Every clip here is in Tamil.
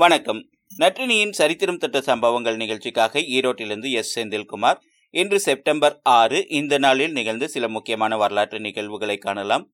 வணக்கம். நற்றினியின் சரித்திரம் தட்ட சம்பவங்கள் நிகழ்ச்சிக்காக ஈரோட்டிலிருந்து எஸ். செந்தில்குமார். இன்று செப்டம்பர் ஆறு இந்த நாளில் நிகழ்ந்து சில முக்கியமான வரலாற்று நிகழ்வுகளை காணலாம்.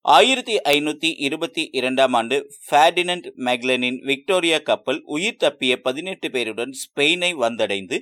ஆயிரத்தி ஐநூத்தி இருபத்தி இரண்டாம் ஆண்டு ஃபேடினன்ட் மெக்லனின் விக்டோரியா கப்பல் உயிர் தப்பிய பதினெட்டு பேருடன் ஸ்பெயினை வந்தடைந்து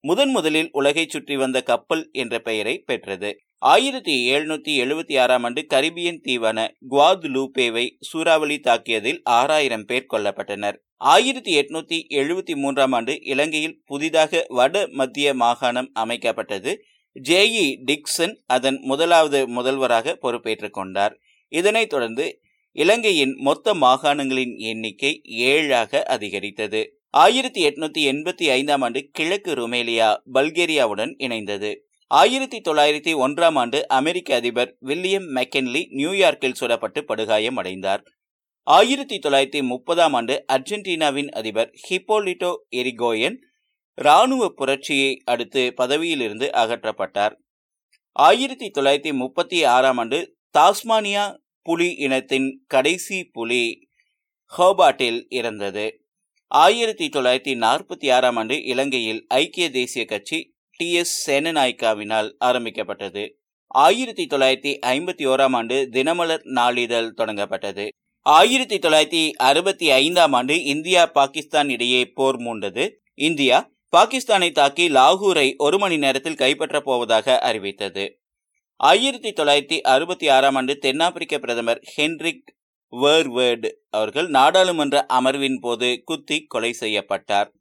முதன் முதலில் உலகை சுற்றி வந்த கப்பல் என்ற பெயரை பெற்றது. ஆயிரத்தி எழுநூத்தி எழுபத்தி ஆறாம் ஆண்டு கரிபியன் தீவான குவாது லூபேவை சூறாவளி தாக்கியதில் ஆறாயிரம் பேர் கொல்லப்பட்டனர். ஆயிரத்தி எட்நூத்தி எழுபத்தி மூன்றாம் ஆண்டு இலங்கையில் புதிதாக வட மத்திய மாகாணம் அமைக்கப்பட்டது. ஜேஇ டிக்சன் அதன் முதலாவது முதல்வராக பொறுப்பேற்றுக் கொண்டார். இதனைத் தொடர்ந்து இலங்கையின் மொத்த மாகாணங்களின் எண்ணிக்கை ஏழாக அதிகரித்தது. ஆயிரத்தி எட்நூத்தி எண்பத்தி ஐந்தாம் ஆண்டு கிழக்கு ருமேலியா பல்கேரியாவுடன் இணைந்தது. ஆயிரத்தி தொள்ளாயிரத்தி ஒன்றாம் ஆண்டு அமெரிக்க அதிபர் வில்லியம் மெக்கன்லி நியூயார்க்கில் சுடப்பட்டு படுகாயம் அடைந்தார் ஆயிரத்தி தொள்ளாயிரத்தி முப்பதாம் ஆண்டு அர்ஜென்டினாவின் அதிபர் ஹிப்போலிட்டோ எரிகோயன் இராணுவ புரட்சியை அடுத்து பதவியிலிருந்து அகற்றப்பட்டார். ஆயிரத்தி தொள்ளாயிரத்தி முப்பத்தி ஆறாம் ஆண்டு தாஸ்மானியா புலி இனத்தின் கடைசி புலி ஹோபாட்டில் இறந்தது. ஆயிரத்தி தொள்ளாயிரத்தி நாற்பத்தி ஆறாம் ஆண்டு இலங்கையில் ஐக்கிய தேசிய கட்சி டி எஸ் சேனநாயக்காவினால் ஆரம்பிக்கப்பட்டது. ஆயிரத்தி தொள்ளாயிரத்தி ஐம்பத்தி ஓராம் ஆண்டு தினமலர் நாளிதழ் தொடங்கப்பட்டது. ஆயிரத்தி தொள்ளாயிரத்தி அறுபத்தி ஐந்தாம் ஆண்டு இந்தியா பாகிஸ்தான் இடையே போர் மூண்டது. இந்தியா பாகிஸ்தானை தாக்கி லாகூரை ஒரு மணி நேரத்தில் கைப்பற்றப் போவதாக அறிவித்தது. ஆயிரத்தி தொள்ளாயிரத்தி அறுபத்தி ஆறாம் ஆண்டு தென்னாப்பிரிக்க பிரதமர் ஹென்ரிக் வேர்வேர்டு அவர்கள் நாடாளுமன்ற அமர்வின் போது குத்தி கொலை செய்யப்பட்டார்.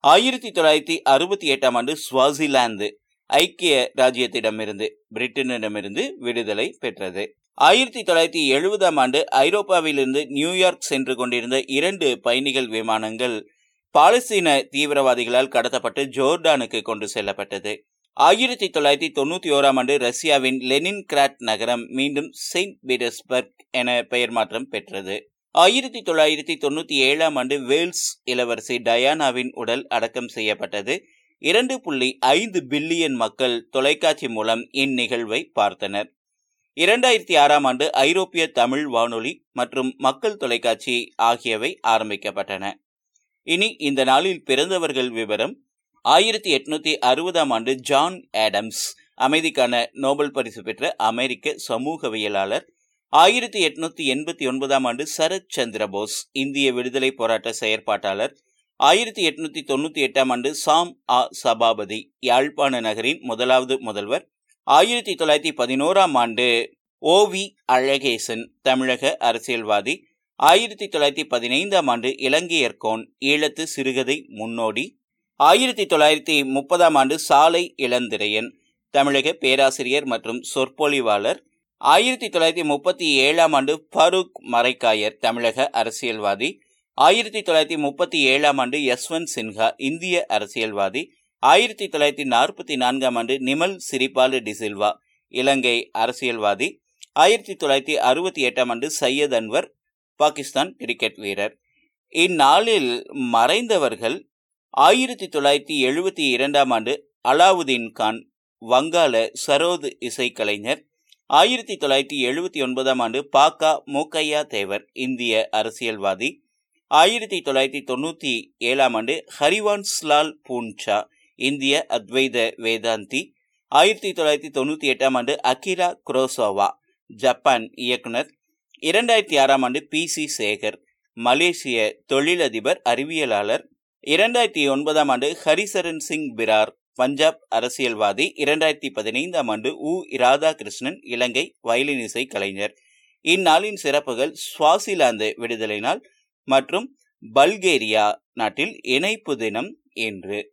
ஆயிரத்தி தொள்ளாயிரத்தி அறுபத்தி எட்டாம் ஆண்டு ஸ்வாசிலாந்து ஐக்கிய ராஜ்யத்திடமிருந்து பிரிட்டனிடமிருந்து விடுதலை பெற்றது. ஆயிரத்தி தொள்ளாயிரத்தி எழுபதாம் ஆண்டு ஐரோப்பாவிலிருந்து நியூயார்க் சென்று கொண்டிருந்த இரண்டு பயணிகள் விமானங்கள் பாலஸ்தீன தீவிரவாதிகளால் கடத்தப்பட்டு ஜோர்டானுக்கு கொண்டு செல்லப்பட்டது. ஆயிரத்தி தொள்ளாயிரத்தி தொண்ணூத்தி ஓராம் ஆண்டு ரஷ்யாவின் லெனின் கிராட் நகரம் மீண்டும் செயின்ட் பீட்டர்ஸ்பர்க் என பெயர் மாற்றம் பெற்றது. ஆயிரத்தி தொள்ளாயிரத்தி தொண்ணூத்தி ஏழாம் ஆண்டு வேல்ஸ் இளவரசி டயானாவின் உடல் அடக்கம் செய்யப்பட்டது. இரண்டு புள்ளி ஐந்து பில்லியன் மக்கள் தொலைக்காட்சி மூலம் இந்நிகழ்வை பார்த்தனர். இரண்டாயிரத்தி ஆறாம் ஆண்டு ஐரோப்பிய தமிழ் வானொலி மற்றும் மக்கள் தொலைக்காட்சி ஆகியவை ஆரம்பிக்கப்பட்டன. இனி இந்த நாளில் பிறந்தவர்கள் விவரம். ஆயிரத்தி எட்நூத்தி அறுபதாம் ஆண்டு ஜான் ஆடம்ஸ் அமைதிக்கான நோபல் பரிசு பெற்ற அமெரிக்க சமூகவியலாளர். ஆயிரத்தி எட்நூத்தி எண்பத்தி ஒன்பதாம் ஆண்டு சரத் சந்திர போஸ் இந்திய விடுதலை போராட்ட செயற்பாட்டாளர். ஆயிரத்தி எட்நூத்தி தொண்ணூத்தி எட்டாம் ஆண்டு சாம் ஆ சபாபதி யாழ்ப்பாண நகரின் முதலாவது முதல்வர். ஆயிரத்தி தொள்ளாயிரத்தி பதினோராம் ஆண்டு ஓவி அழகேசன் தமிழக அரசியல்வாதி. ஆயிரத்தி தொள்ளாயிரத்தி பதினைந்தாம் ஆண்டு இலங்கையர்கோன் ஈழத்து சிறுகதை முன்னோடி. ஆயிரத்தி தொள்ளாயிரத்தி முப்பதாம் ஆண்டு சாலை இளந்திரையன் தமிழக பேராசிரியர் மற்றும் சொற்பொழிவாளர். ஆயிரத்தி தொள்ளாயிரத்தி முப்பத்தி ஏழாம் ஆண்டு ஃபரூக் மரைக்காயர் தமிழக அரசியல்வாதி. ஆயிரத்தி தொள்ளாயிரத்தி முப்பத்தி ஏழாம் ஆண்டு யஸ்வந்த் சின்ஹா இந்திய அரசியல்வாதி. ஆயிரத்தி தொள்ளாயிரத்தி நாற்பத்தி நான்காம் ஆண்டு நிமல் சிரிபாலு டிசில்வா இலங்கை அரசியல்வாதி. ஆயிரத்தி தொள்ளாயிரத்தி அறுபத்தி எட்டாம் ஆண்டு சையத் அன்வர் பாகிஸ்தான் கிரிக்கெட் வீரர். இந்நாளில் மறைந்தவர்கள் ஆயிரத்தி தொள்ளாயிரத்தி எழுபத்தி இரண்டாம் ஆண்டு அலாவுதீன் கான் வங்காள சரோத் இசைக்கலைஞர். ஆயிரத்தி தொள்ளாயிரத்தி எழுபத்தி ஒன்பதாம் ஆண்டு பாக்கா மூக்கையா தேவர் இந்திய அரசியல்வாதி. ஆயிரத்தி தொள்ளாயிரத்தி தொண்ணூற்றி ஏழாம் ஆண்டு ஹரிவான்ஸ்லால் பூன்ஷா இந்திய அத்வைத வேதாந்தி ஆயிரத்தி தொள்ளாயிரத்தி தொண்ணூற்றி எட்டாம் ஆண்டு அகிரா குரோசோவா ஜப்பான் இயக்குனர். இரண்டாயிரத்தி ஆறாம் ஆண்டு பி சி சேகர் மலேசிய தொழிலதிபர் அறிவியலாளர். இரண்டாயிரத்தி ஒன்பதாம் ஆண்டு ஹரிசரன் சிங் பிரார் பஞ்சாப் அரசியல்வாதி. இரண்டாயிரத்தி பதினைந்தாம் ஆண்டு உ. ராதாகிருஷ்ணன் இலங்கை வயலின் இசை கலைஞர். இந்நாளின் சிறப்புகள் சுவாசிலாந்து விடுதலை நாள் மற்றும் பல்கேரியா நாட்டில் இணைப்பு தினம் என்று.